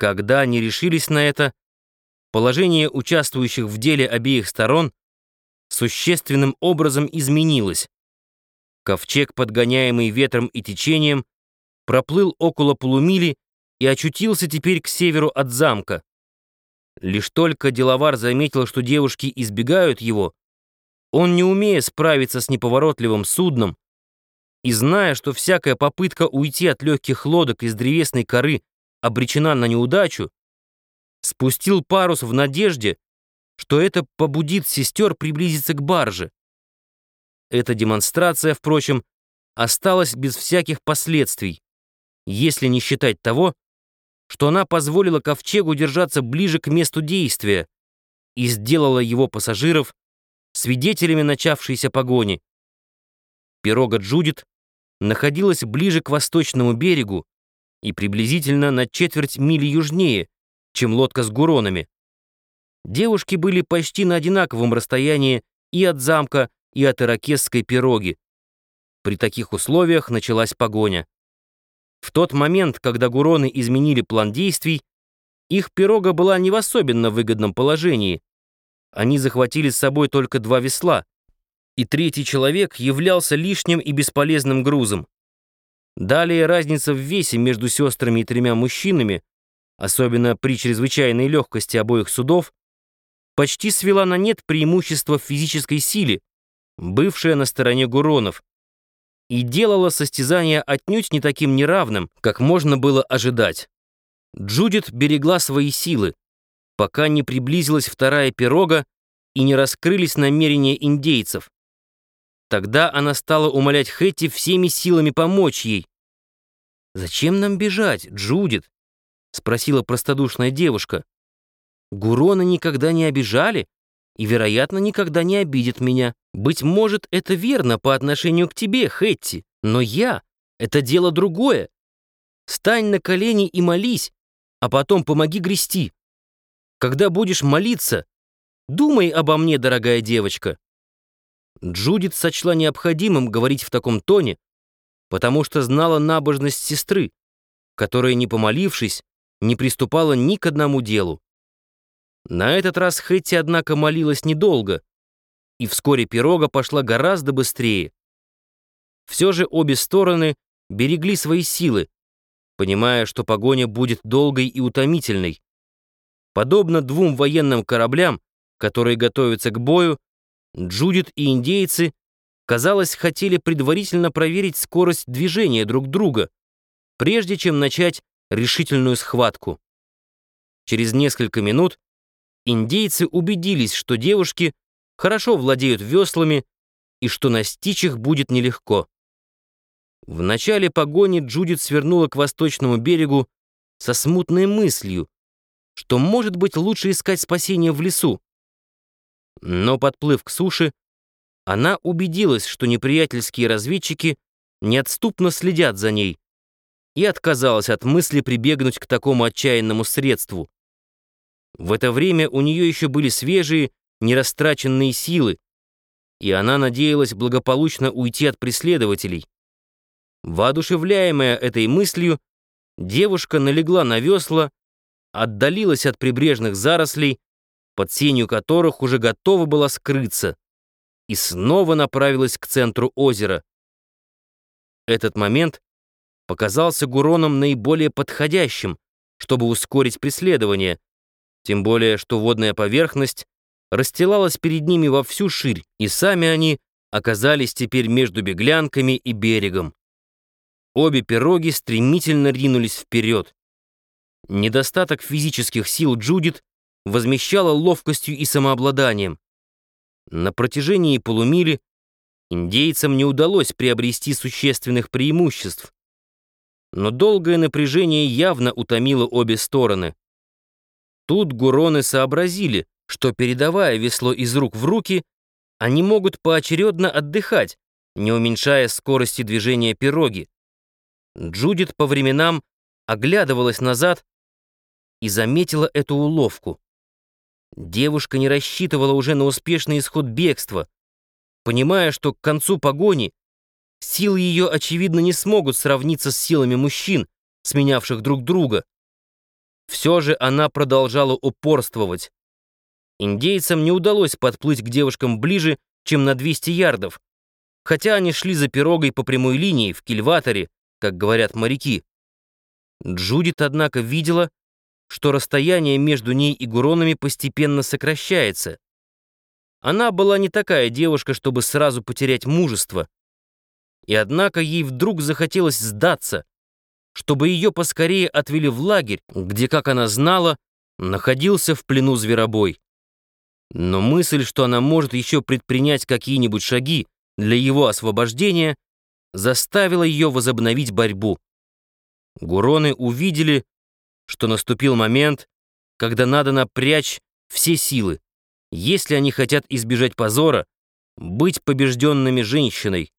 Когда они решились на это, положение участвующих в деле обеих сторон существенным образом изменилось. Ковчег, подгоняемый ветром и течением, проплыл около полумили и очутился теперь к северу от замка. Лишь только деловар заметил, что девушки избегают его, он, не умея справиться с неповоротливым судном, и зная, что всякая попытка уйти от легких лодок из древесной коры обречена на неудачу, спустил парус в надежде, что это побудит сестер приблизиться к барже. Эта демонстрация, впрочем, осталась без всяких последствий, если не считать того, что она позволила ковчегу держаться ближе к месту действия и сделала его пассажиров свидетелями начавшейся погони. Пирога Джудит находилась ближе к восточному берегу и приблизительно на четверть мили южнее, чем лодка с гуронами. Девушки были почти на одинаковом расстоянии и от замка, и от иракесской пироги. При таких условиях началась погоня. В тот момент, когда гуроны изменили план действий, их пирога была не в особенно выгодном положении. Они захватили с собой только два весла, и третий человек являлся лишним и бесполезным грузом. Далее разница в весе между сестрами и тремя мужчинами, особенно при чрезвычайной легкости обоих судов, почти свела на нет преимущество в физической силе, бывшее на стороне Гуронов, и делала состязание отнюдь не таким неравным, как можно было ожидать. Джудит берегла свои силы, пока не приблизилась вторая пирога и не раскрылись намерения индейцев. Тогда она стала умолять Хэтти всеми силами помочь ей. «Зачем нам бежать, Джудит?» — спросила простодушная девушка. «Гурона никогда не обижали и, вероятно, никогда не обидят меня. Быть может, это верно по отношению к тебе, Хэтти, но я — это дело другое. Стань на колени и молись, а потом помоги грести. Когда будешь молиться, думай обо мне, дорогая девочка». Джудит сочла необходимым говорить в таком тоне, потому что знала набожность сестры, которая, не помолившись, не приступала ни к одному делу. На этот раз Хэтти, однако, молилась недолго, и вскоре пирога пошла гораздо быстрее. Все же обе стороны берегли свои силы, понимая, что погоня будет долгой и утомительной. Подобно двум военным кораблям, которые готовятся к бою, Джудит и индейцы, казалось, хотели предварительно проверить скорость движения друг друга, прежде чем начать решительную схватку. Через несколько минут индейцы убедились, что девушки хорошо владеют веслами и что настичь их будет нелегко. В начале погони Джудит свернула к восточному берегу со смутной мыслью, что, может быть, лучше искать спасение в лесу. Но, подплыв к суше, она убедилась, что неприятельские разведчики неотступно следят за ней, и отказалась от мысли прибегнуть к такому отчаянному средству. В это время у нее еще были свежие, нерастраченные силы, и она надеялась благополучно уйти от преследователей. Воодушевляемая этой мыслью, девушка налегла на весла, отдалилась от прибрежных зарослей под сенью которых уже готова была скрыться, и снова направилась к центру озера. Этот момент показался Гуроном наиболее подходящим, чтобы ускорить преследование, тем более что водная поверхность расстилалась перед ними во всю ширь, и сами они оказались теперь между беглянками и берегом. Обе пироги стремительно ринулись вперед. Недостаток физических сил Джудит возмещала ловкостью и самообладанием. На протяжении полумили индейцам не удалось приобрести существенных преимуществ. Но долгое напряжение явно утомило обе стороны. Тут гуроны сообразили, что, передавая весло из рук в руки, они могут поочередно отдыхать, не уменьшая скорости движения пироги. Джудит по временам оглядывалась назад и заметила эту уловку. Девушка не рассчитывала уже на успешный исход бегства, понимая, что к концу погони силы ее, очевидно, не смогут сравниться с силами мужчин, сменявших друг друга. Все же она продолжала упорствовать. Индейцам не удалось подплыть к девушкам ближе, чем на 200 ярдов, хотя они шли за пирогой по прямой линии, в кильваторе, как говорят моряки. Джудит, однако, видела, что расстояние между ней и Гуронами постепенно сокращается. Она была не такая девушка, чтобы сразу потерять мужество. И однако ей вдруг захотелось сдаться, чтобы ее поскорее отвели в лагерь, где, как она знала, находился в плену зверобой. Но мысль, что она может еще предпринять какие-нибудь шаги для его освобождения, заставила ее возобновить борьбу. Гуроны увидели, что наступил момент, когда надо напрячь все силы, если они хотят избежать позора, быть побежденными женщиной.